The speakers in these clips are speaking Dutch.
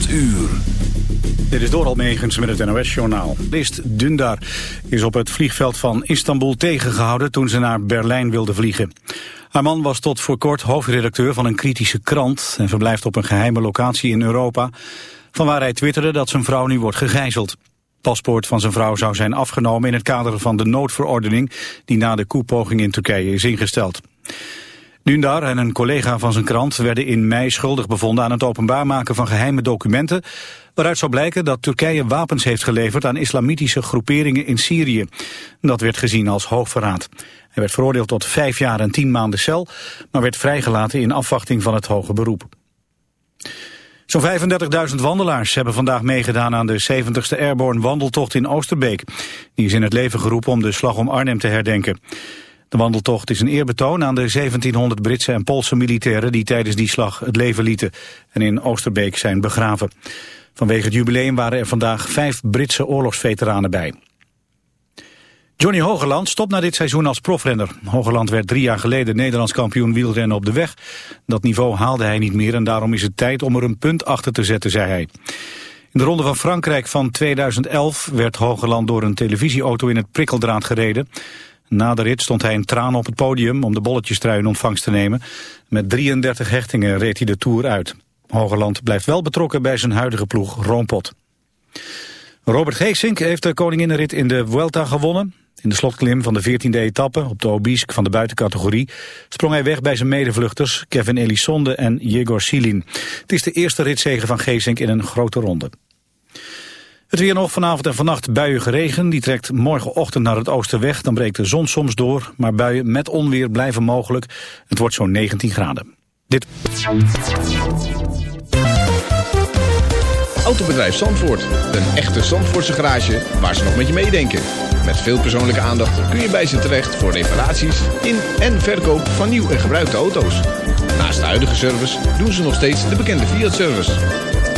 8 uur. Dit is Doral Megens met het NOS-journaal. List Dündar is op het vliegveld van Istanbul tegengehouden toen ze naar Berlijn wilde vliegen. Haar man was tot voor kort hoofdredacteur van een kritische krant... en verblijft op een geheime locatie in Europa... vanwaar hij twitterde dat zijn vrouw nu wordt gegijzeld. paspoort van zijn vrouw zou zijn afgenomen in het kader van de noodverordening... die na de koepoging in Turkije is ingesteld. Dündar en een collega van zijn krant werden in mei schuldig bevonden aan het openbaar maken van geheime documenten waaruit zou blijken dat Turkije wapens heeft geleverd aan islamitische groeperingen in Syrië. Dat werd gezien als hoogverraad. Hij werd veroordeeld tot vijf jaar en tien maanden cel, maar werd vrijgelaten in afwachting van het hoge beroep. Zo'n 35.000 wandelaars hebben vandaag meegedaan aan de 70ste Airborne wandeltocht in Oosterbeek. Die is in het leven geroepen om de slag om Arnhem te herdenken. De wandeltocht is een eerbetoon aan de 1700 Britse en Poolse militairen die tijdens die slag het leven lieten en in Oosterbeek zijn begraven. Vanwege het jubileum waren er vandaag vijf Britse oorlogsveteranen bij. Johnny Hogeland stopt na dit seizoen als profrenner. Hogeland werd drie jaar geleden Nederlands kampioen wielrennen op de weg. Dat niveau haalde hij niet meer en daarom is het tijd om er een punt achter te zetten, zei hij. In de Ronde van Frankrijk van 2011 werd Hogeland door een televisieauto in het prikkeldraad gereden. Na de rit stond hij in tranen op het podium om de bolletjestrui in ontvangst te nemen. Met 33 hechtingen reed hij de Tour uit. Hogeland blijft wel betrokken bij zijn huidige ploeg Roompot. Robert Geesink heeft de koninginnenrit in de Vuelta gewonnen. In de slotklim van de 14e etappe op de Obisque van de buitencategorie sprong hij weg bij zijn medevluchters Kevin Elisonde en Jegor Silin. Het is de eerste ritzege van Geesink in een grote ronde. Het weer nog vanavond en vannacht buien geregen. Die trekt morgenochtend naar het oosten weg. Dan breekt de zon soms door, maar buien met onweer blijven mogelijk. Het wordt zo'n 19 graden. Dit... Autobedrijf Zandvoort. Een echte Zandvoortse garage waar ze nog met je meedenken. Met veel persoonlijke aandacht kun je bij ze terecht voor reparaties in en verkoop van nieuw en gebruikte auto's. Naast de huidige service doen ze nog steeds de bekende Fiat-service.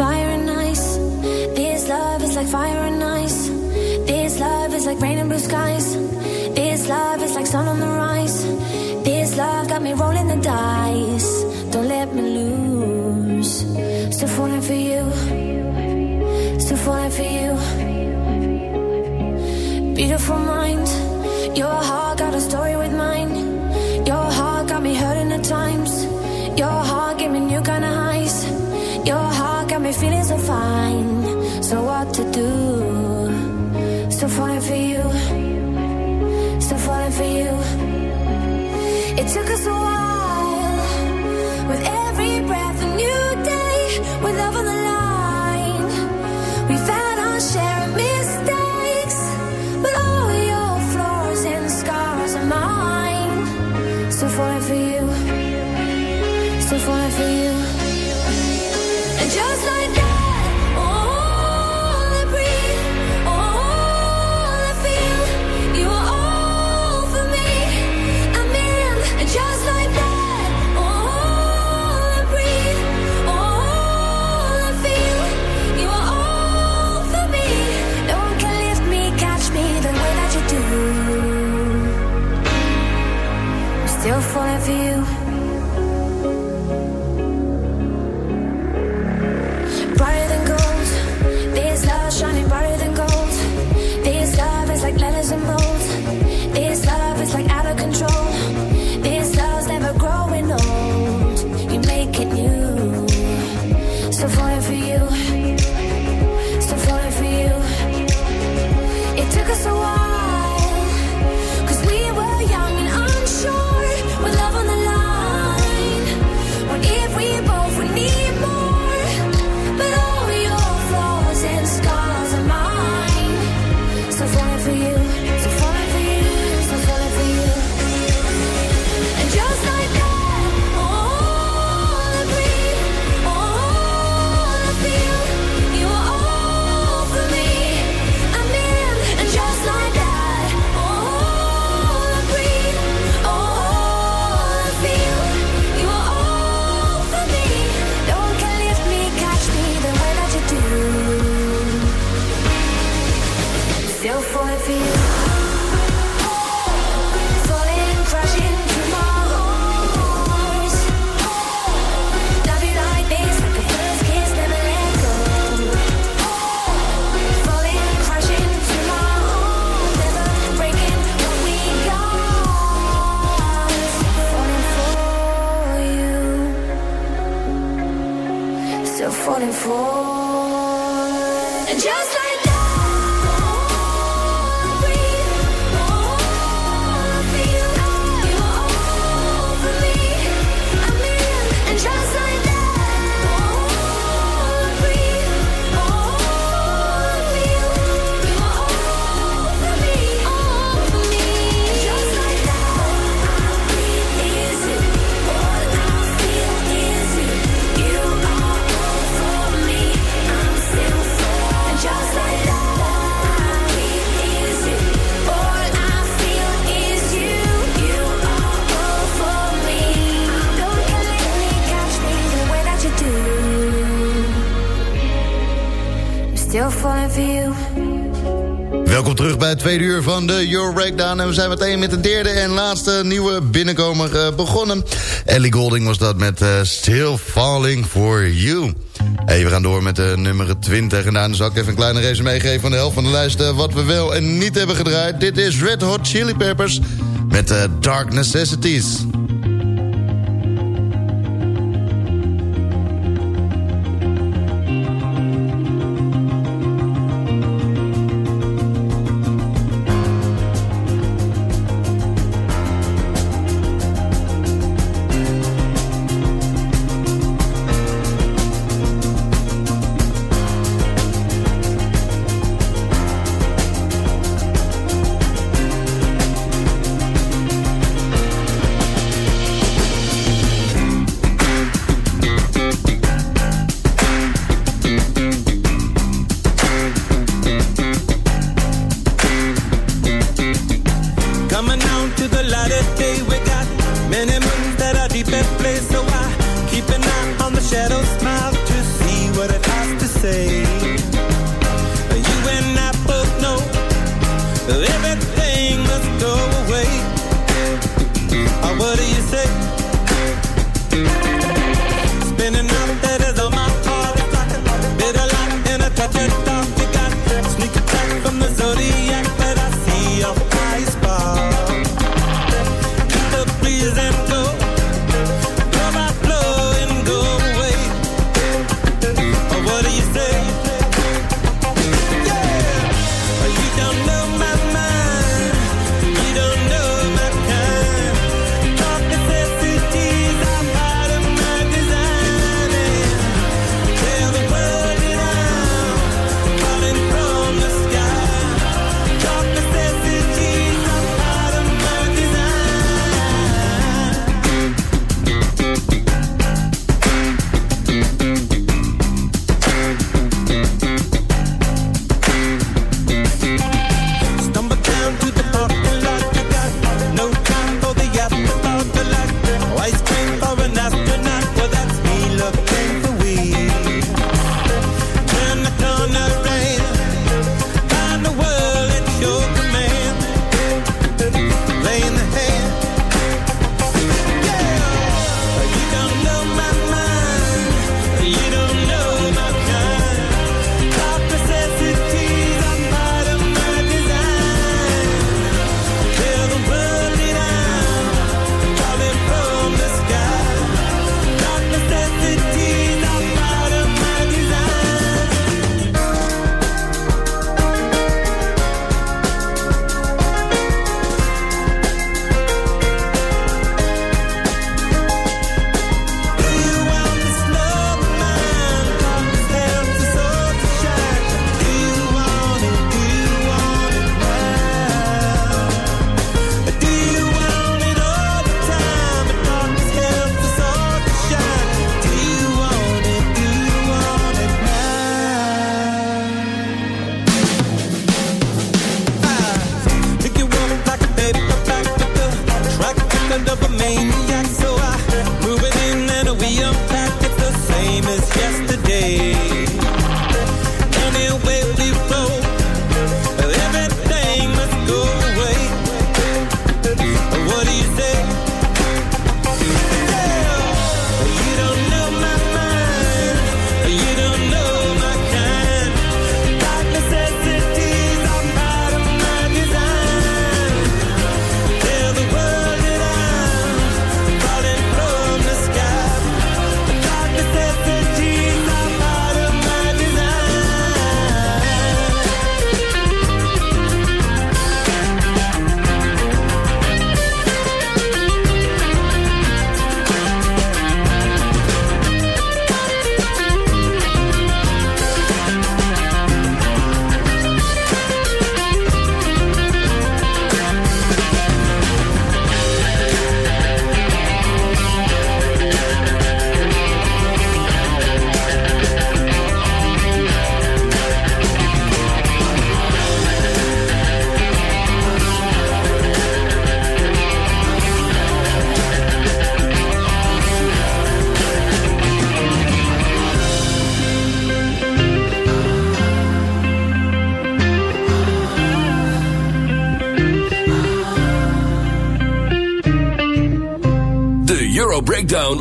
Fire and ice. This love is like fire and ice. This love is like rain and blue skies. This love is like sun on the rise. This love got me rolling the dice. Don't let me lose. Still falling for you. Still falling for you. Beautiful mind. Your heart got a story with mine. Your heart got me hurting at times. Still falling for you. Still falling for you. It took us a while. Eh, tweede uur van de Your Breakdown. En we zijn meteen met de derde en laatste nieuwe binnenkomer eh, begonnen. Ellie Golding was dat met eh, Still Falling For You. Hey, we gaan door met de nummer 20. En daarna zal ik even een kleine resume meegeven van de helft van de lijst... Wat we wel en niet hebben gedraaid. Dit is Red Hot Chili Peppers met Dark Necessities.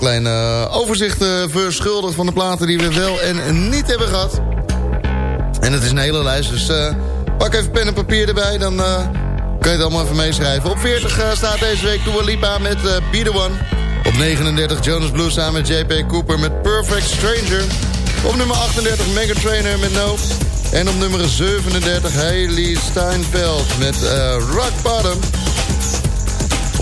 Een eh, klein overzicht eh, verschuldigd van de platen die we wel en niet hebben gehad. En het is een hele lijst, dus eh, pak even pen en papier erbij, dan kan je het allemaal even meeschrijven. Op 40 eh, staat deze week Dua Lipa met Be The One. Op 39 Jonas Blue samen met JP Cooper met Perfect Stranger. Op nummer 38 Mega Trainer met No. En op nummer 37 Hailey Steinfeld met eh, Rock Bottom.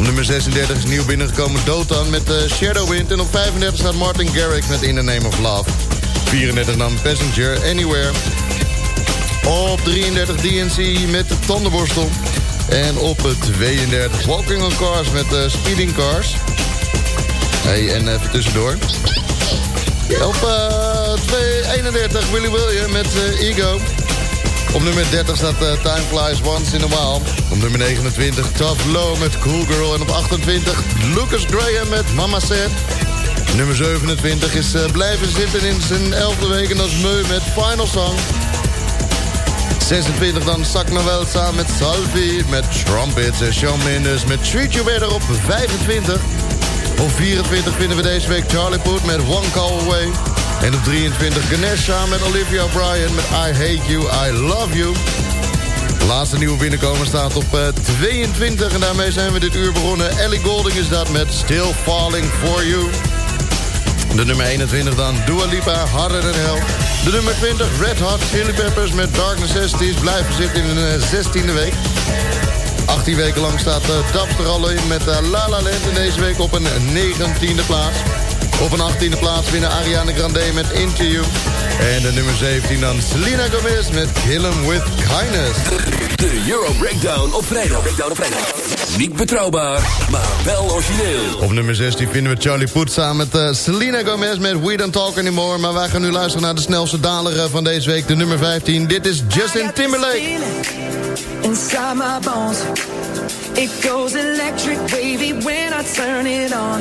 Op nummer 36 is nieuw binnengekomen Dotan met uh, Shadowwind. En op 35 staat Martin Garrix met In the Name of Love. 34 dan Passenger Anywhere. Op 33 DNC met de tandenborstel. En op 32 Walking on Cars met uh, Speeding Cars. Hey, en even tussendoor. Op uh, 231 Willy William met Ego. Op nummer 30 staat uh, Time Flies Once in a While. Op nummer 29 Tough Low met Cool Girl. En op 28 Lucas Graham met Mama Said. Nummer 27 is uh, blijven zitten in zijn elfde week. En dat is Meu met Final Song. 26 dan Noel samen met Salvi met Trumpets. En Shawn Mendes met Treat You Better op 25. Op 24 vinden we deze week Charlie Puth met One Call Away. En op 23 Ganesha met Olivia O'Brien met I Hate You, I Love You. De laatste nieuwe binnenkomer staat op eh, 22 en daarmee zijn we dit uur begonnen. Ellie Golding is dat met Still Falling For You. De nummer 21 dan, Dua Lipa, Harder Than Hell. De nummer 20, Red Hot Chili Peppers met Dark Necessities... blijven zitten in de 16e week. 18 weken lang staat uh, Dapster in met La La Land... en deze week op een 19e plaats. Op een 18e plaats winnen Ariana Grande met Into You. En de nummer 17 dan Selena Gomez met Kill 'Em With Kindness. De Euro Breakdown op vrijdag. Breakdown op vrijdag. Niet betrouwbaar, maar wel origineel. Op nummer 16 vinden we Charlie Puth samen met uh, Selena Gomez met We Don't Talk Anymore. Maar wij gaan nu luisteren naar de snelste daler uh, van deze week, de nummer 15. Dit is Justin Timberlake. Inside my bones It goes electric wavy when I turn it on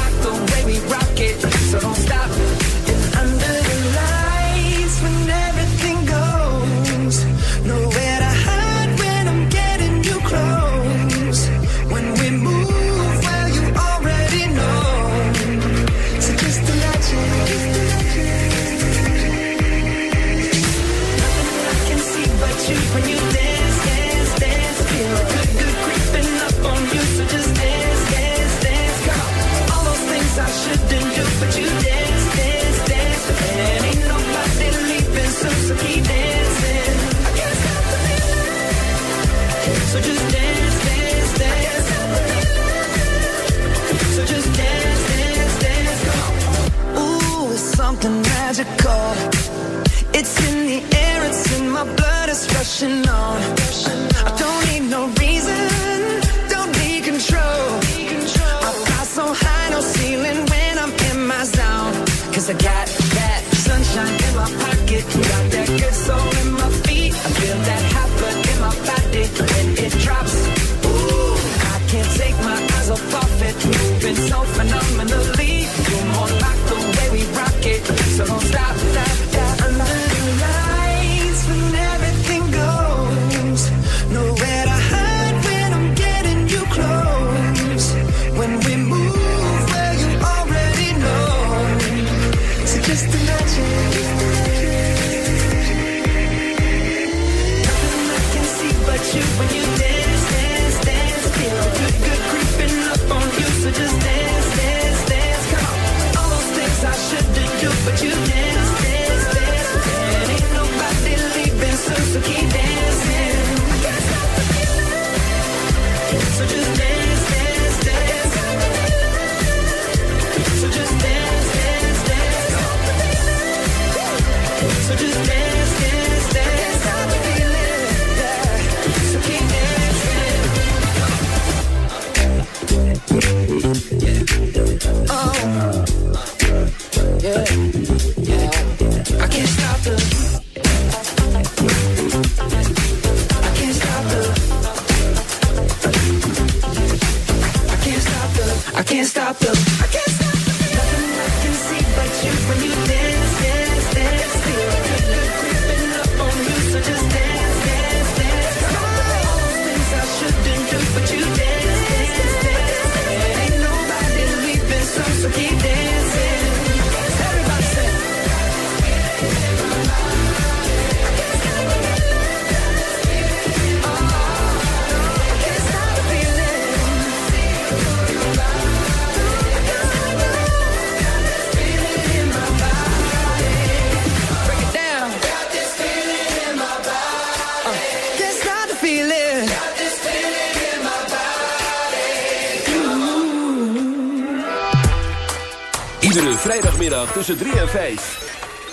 tussen 3 en 5.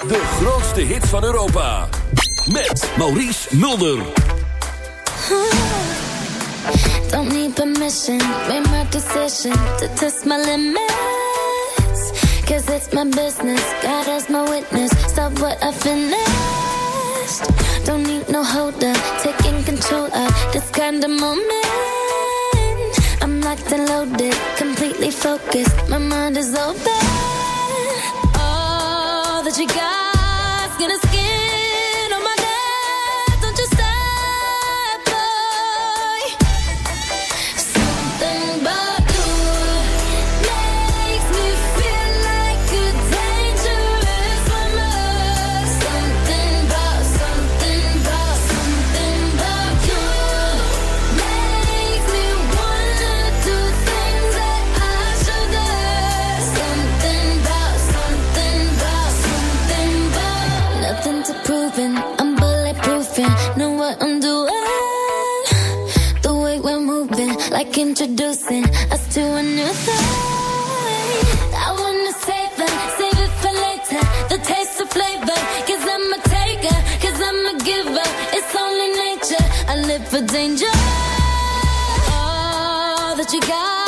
De grootste hit van Europa. Met Maurice Mulder. Don't need permission, made my decision to test my limits. Cause it's my business, God as my witness. Stop what I finished. Don't need no holder, taking control of this kind of moment. I'm locked and loaded, completely focused. My mind is open. you got danger. All that you got.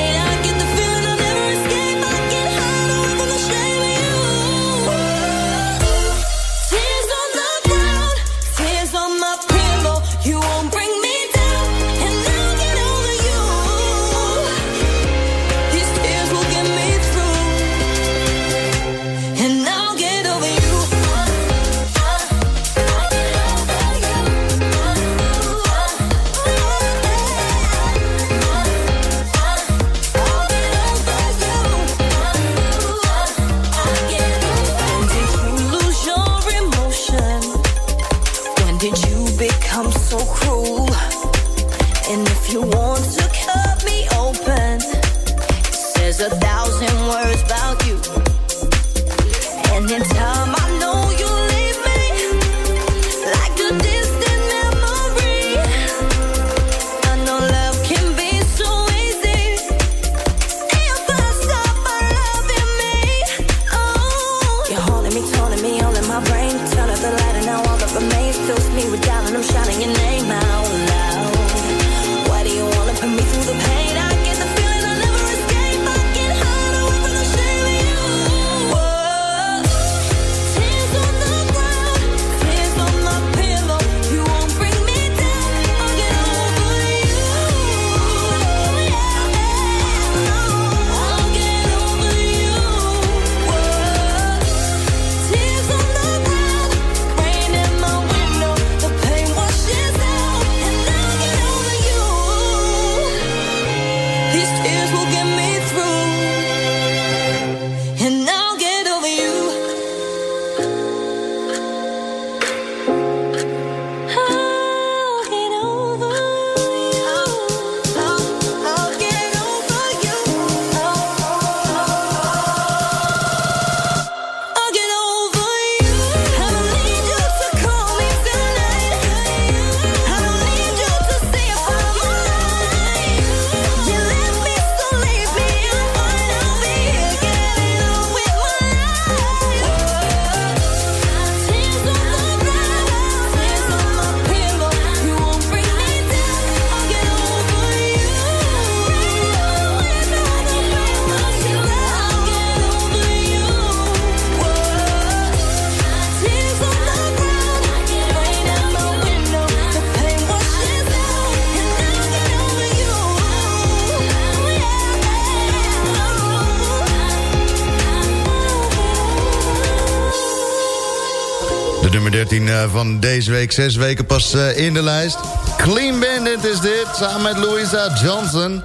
Van deze week. Zes weken pas eh, in de lijst. Clean Bandit is dit, samen met Louisa Johnson.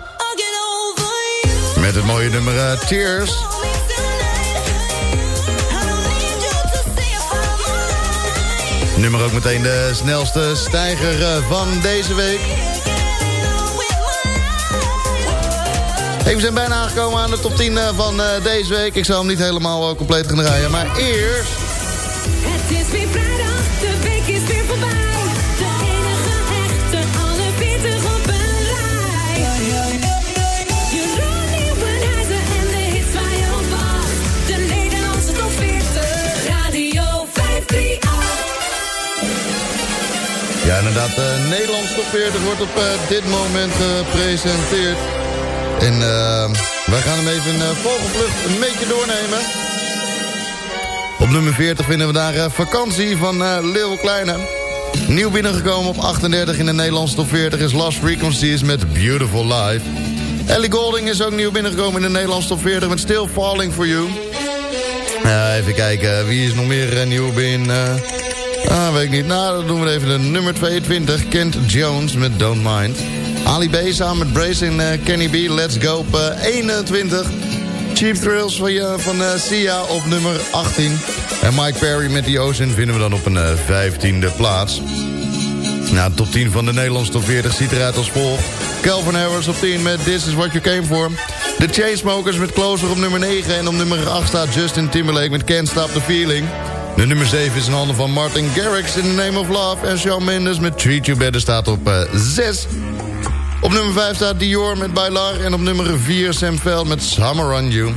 Met het mooie nummer eh, Tears. Nummer ook meteen de snelste stijger eh, van deze week. We zijn bijna aangekomen aan de top 10 eh, van eh, deze week. Ik zal hem niet helemaal eh, compleet gaan draaien, maar eerst... inderdaad, de Nederlands top 40 wordt op eh, dit moment gepresenteerd. En eh, wij gaan hem even uh, vogelvlucht een beetje doornemen. Op nummer 40 vinden we daar eh, vakantie van Lil Kleine. Nieuw binnengekomen op 38 in de Nederlandse top 40 is Lost Frequencies met Beautiful Life. Ellie Golding is ook nieuw binnengekomen in de Nederlandse top 40 met Still Falling For You. even kijken, wie is nog meer nieuw binnen... Ah, weet niet. Nou, dan doen we even de nummer 22. Kent Jones met Don't Mind. Ali B samen met Brace en uh, Kenny B. Let's Go op uh, 21. Cheap Thrills van, uh, van Sia op nummer 18. En Mike Perry met The Ocean vinden we dan op een 15e plaats. Nou, de top 10 van de Nederlandse top 40 ziet eruit als volgt. Calvin Harris op 10 met This Is What You Came For. De Chainsmokers met Closer op nummer 9. En op nummer 8 staat Justin Timberlake met Can't Stop The Feeling. De nummer 7 is in handen van Martin Garrix in The Name of Love. En Shawn Mendes met Treat You Better staat op uh, 6. Op nummer 5 staat Dior met Bailar. En op nummer 4 Sam Veld met Summer On You.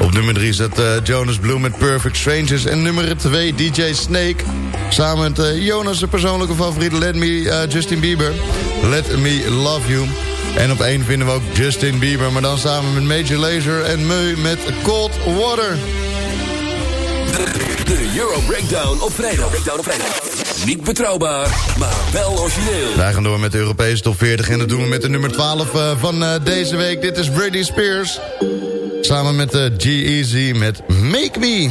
Op nummer 3 staat uh, Jonas Blue met Perfect Strangers. En nummer 2 DJ Snake. Samen met uh, Jonas' persoonlijke favoriet Let Me, uh, Justin Bieber. Let Me Love You. En op 1 vinden we ook Justin Bieber. Maar dan samen met Major Lazer en Meu met Cold Water. De Euro Breakdown op vrijdag. Niet betrouwbaar, maar wel origineel. Wij gaan door met de Europese top 40 en dat doen we met de nummer 12 uh, van uh, deze week. Dit is Britney Spears. Samen met uh, G-Eazy met Make Me.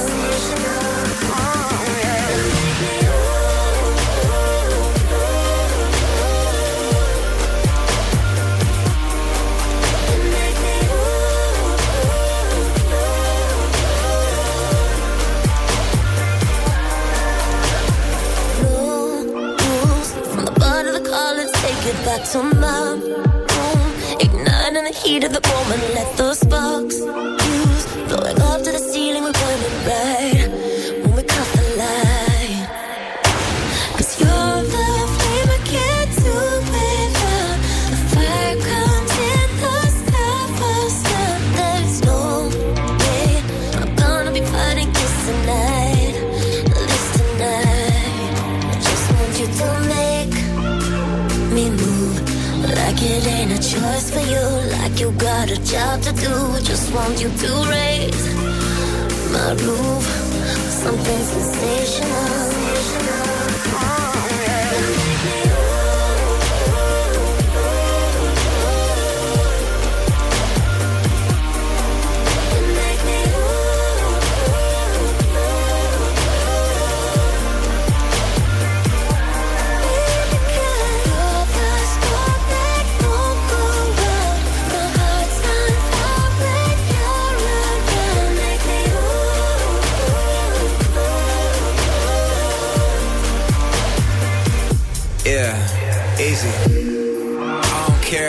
To my room, igniting the heat of the moment. Let those sparks job to do. Just want you to raise my roof, something sensational.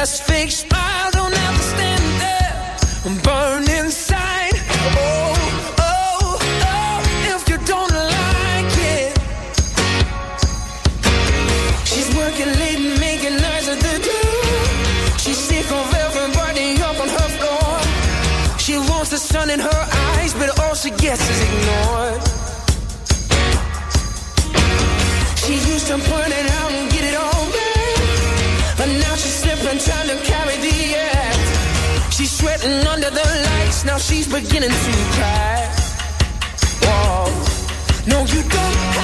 best fake smile. Don't have to stand there and burn inside. Oh, oh, oh, if you don't like it. She's working late and making nights at the door. She's sick of everybody up on her floor. She wants the sun in her eyes, but all she gets is ignored. She used to point it out and slipping, trying to carry the act. She's sweating under the lights, now she's beginning to cry. Whoa. No, you don't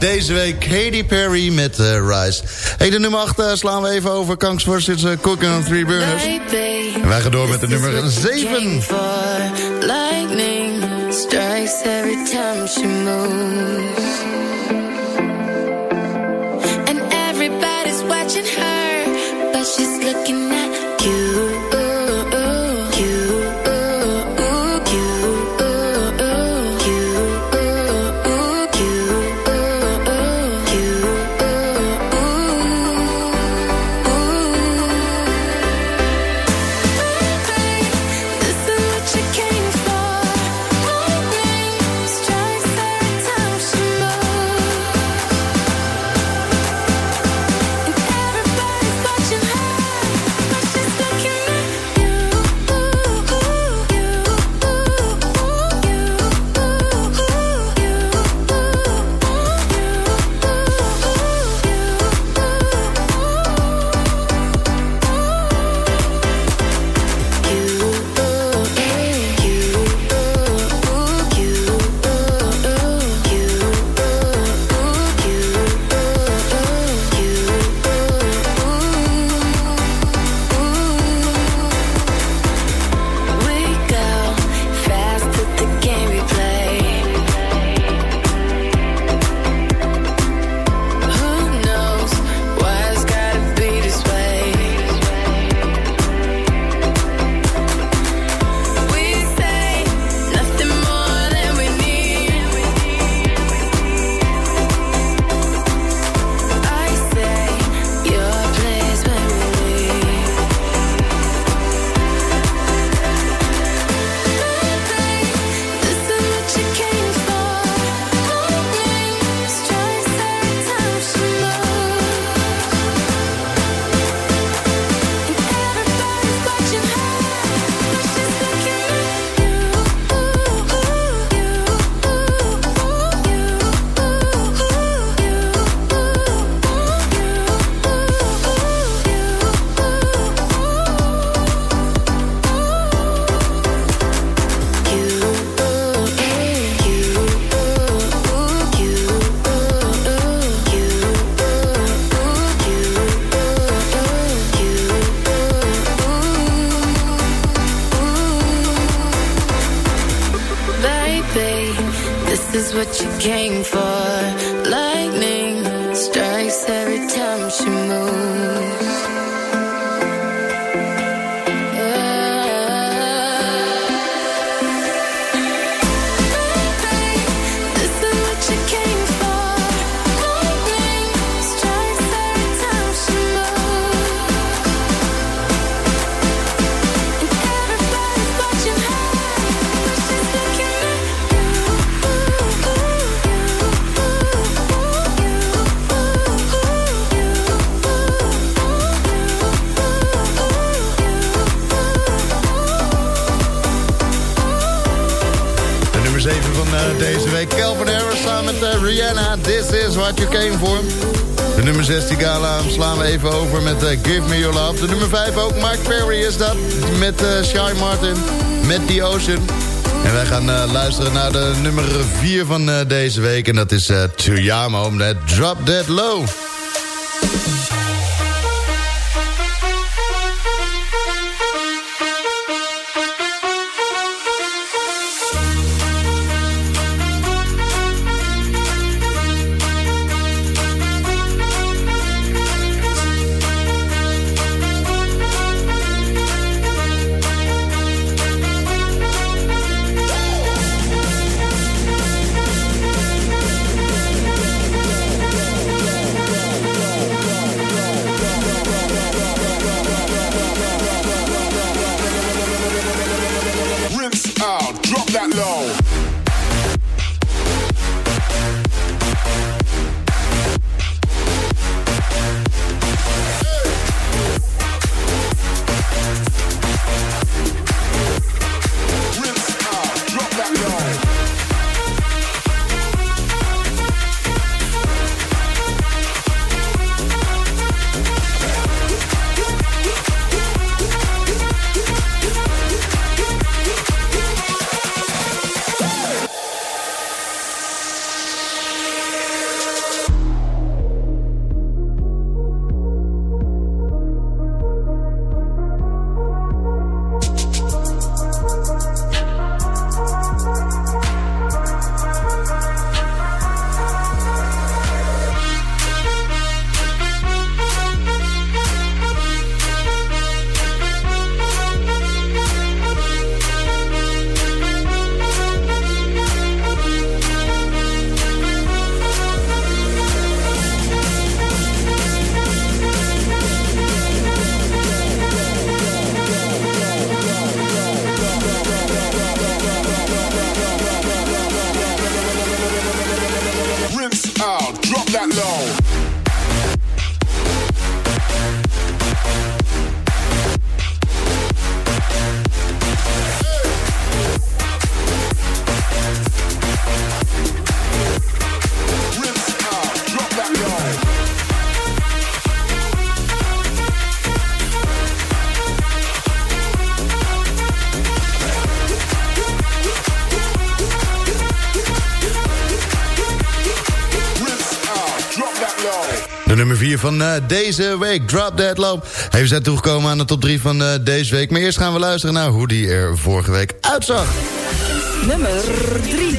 deze week Katy Perry met uh, Rise. Hey, de nummer 8 uh, eh, slaan we even over. Kanks versus uh, Cooking on Three Burners. En wij gaan door met de nummer 7. Lightning strikes every time she moves. And everybody's watching her, but she's looking at deze week. Calvin Harris samen met eh, Rihanna. This is what you came for. De nummer 6 die gala slaan we even over met eh, Give Me Your Love. De nummer 5 ook. Mike Perry is dat. Met Shy Martin. Met The Ocean. En wij gaan eh, luisteren naar de nummer 4 van eh, deze week. En dat is uh, Tuyamo met Drop That Low. Van eh, deze week, Drop That Low. Hey, we zijn toegekomen aan de top 3 van eh, deze week. Maar eerst gaan we luisteren naar hoe die er vorige week uitzag. Nummer 3.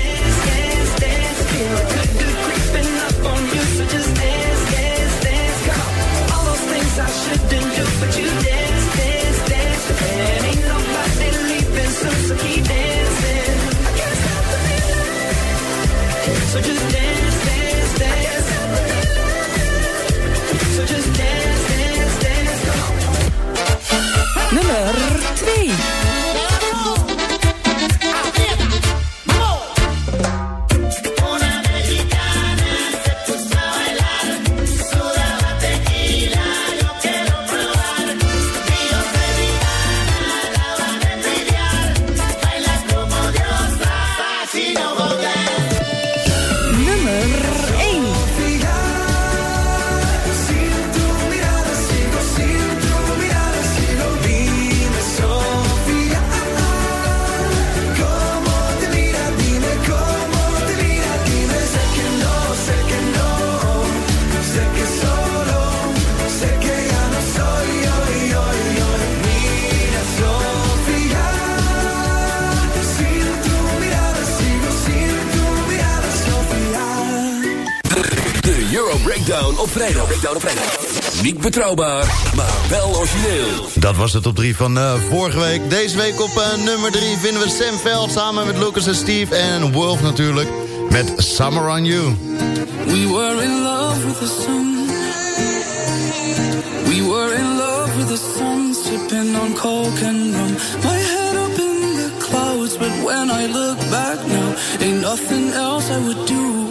So just betrouwbaar, maar wel origineel. Dat was de top 3 van eh, vorige week. Deze week op eh, nummer 3 vinden we Sam Veld samen met Lucas en Steve en Wolf natuurlijk met Summer on You. We were in love with the sun. We were in love with the sun, sipping on coke and rum. My head up in the clouds, but when I look back now, ain't nothing else I would do.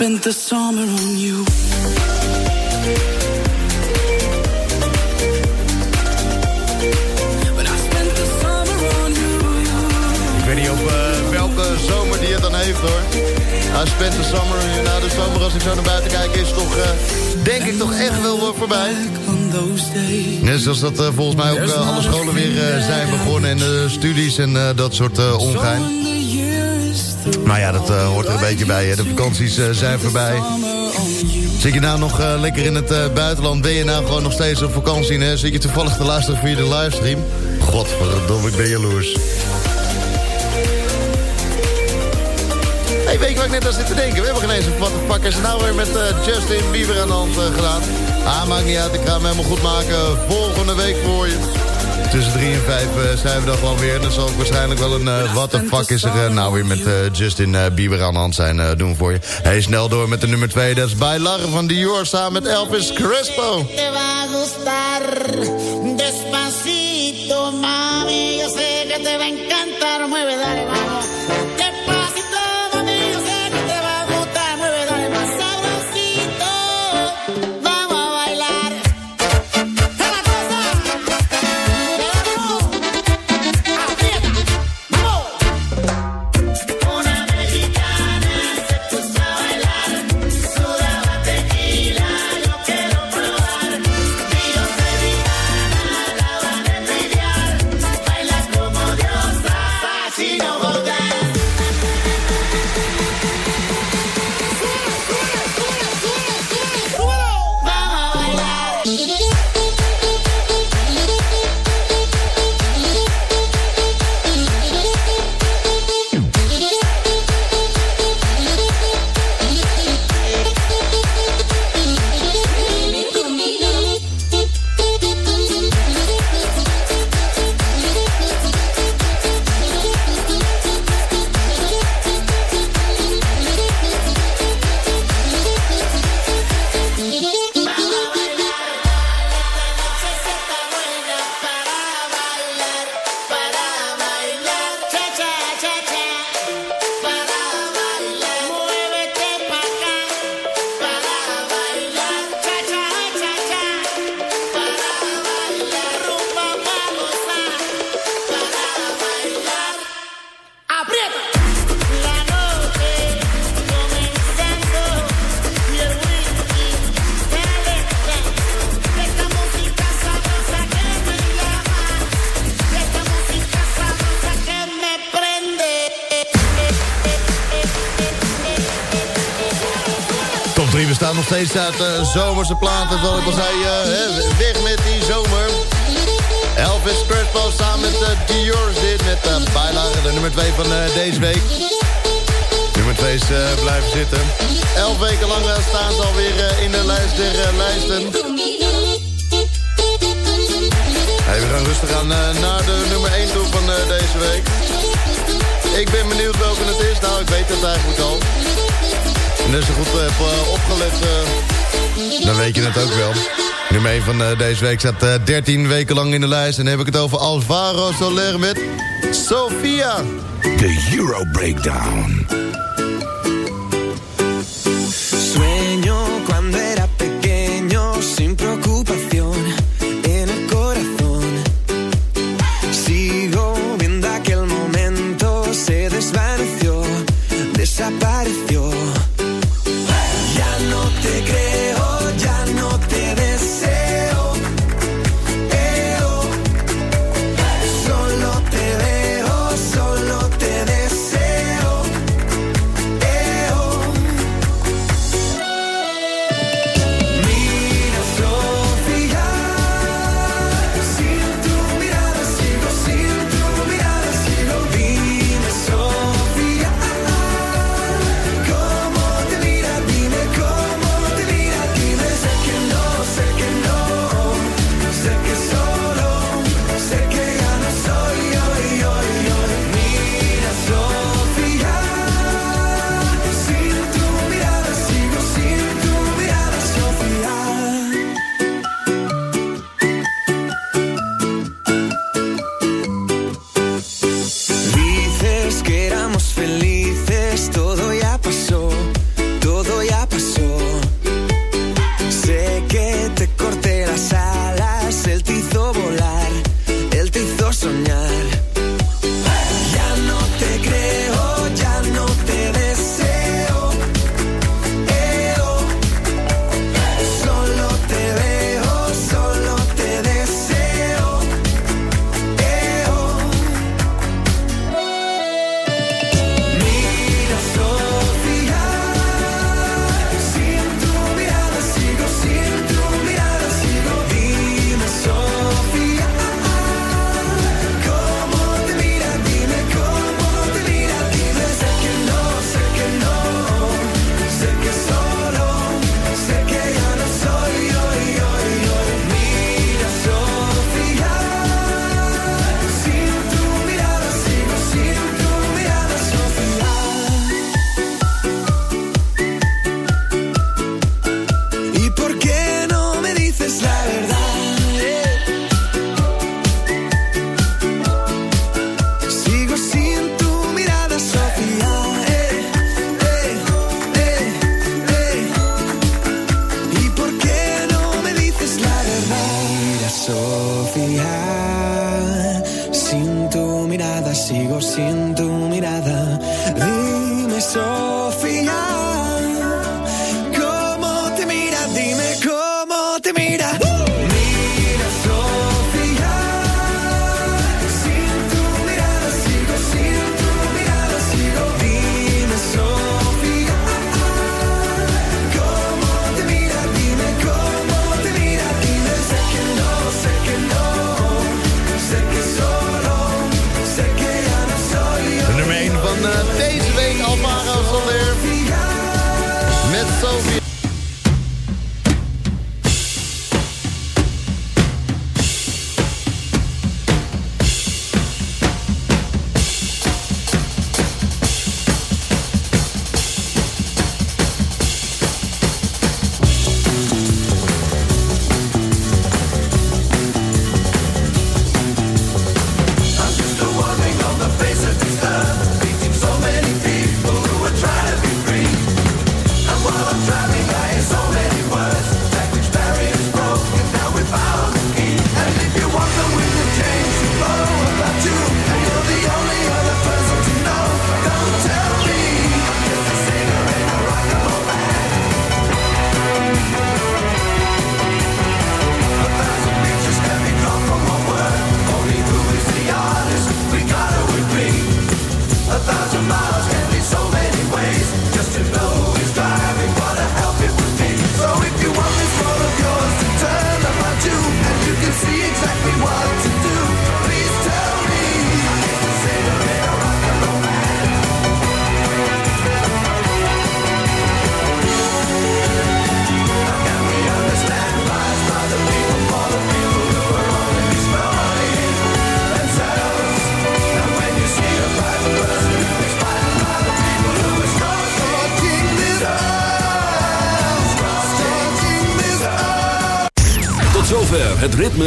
spent the summer on you. When I spent the summer on you. Ik weet niet op eh, welke zomer die het dan heeft hoor. I spent the summer, nou de zomer als ik zo naar buiten kijk is toch, eh, denk ik toch echt wel weer voorbij. Net zoals dat eh, volgens mij ook alle scholen weer zijn begonnen en de studies en dat soort ongein. Maar ja, dat eh, hoort er een beetje bij. Hè. De vakanties eh, zijn voorbij. Zit je nou nog eh, lekker in het buitenland? Ben je nou gewoon nog steeds op vakantie? Hè? Zit je toevallig te luisteren via de livestream? Godverdomme, ik ben jaloers. Hey, weet je wat ik net aan zit te denken? We hebben geen eens een wat de fuck is er nou weer met Justin Bieber aan de hand gedaan. Ah, maakt niet uit, ik ga hem helemaal goed maken. Volgende week voor je. Tussen 3 en 5 eh, zijn we dan gewoon weer. En dan zal ik waarschijnlijk wel een uh, what the fuck is er uh, nou weer met uh, Justin Bieber aan de hand zijn doen voor je. Hey, snel door met de nummer 2. Dat is bij Larre van Dior samen met Elvis Crespo. te va a gustar despacito, mami. Yo sé que te va a encantar. Mueve, dale, kiest uit de eh, zomerse platen. Zoals ik al zei, eh, weg met die zomer. Elvis Crespo samen met uh, Dior zit met de bijlage de nummer 2 van deze week. Nummer 2 is blijven zitten. Elf weken lang staan ze alweer in de lijst der lijsten. We gaan rustig aan naar de nummer 1 toe van deze week. Ik ben benieuwd welke het is. Nou, ik weet het eigenlijk al. En als je goed eh, hebt eh, opgelet, eh. dan weet je het ook wel. Nummer 1 van deze week zat 13 weken lang in de lijst. En dan heb ik het over Alvaro Soler met Sofia. De Euro Breakdown.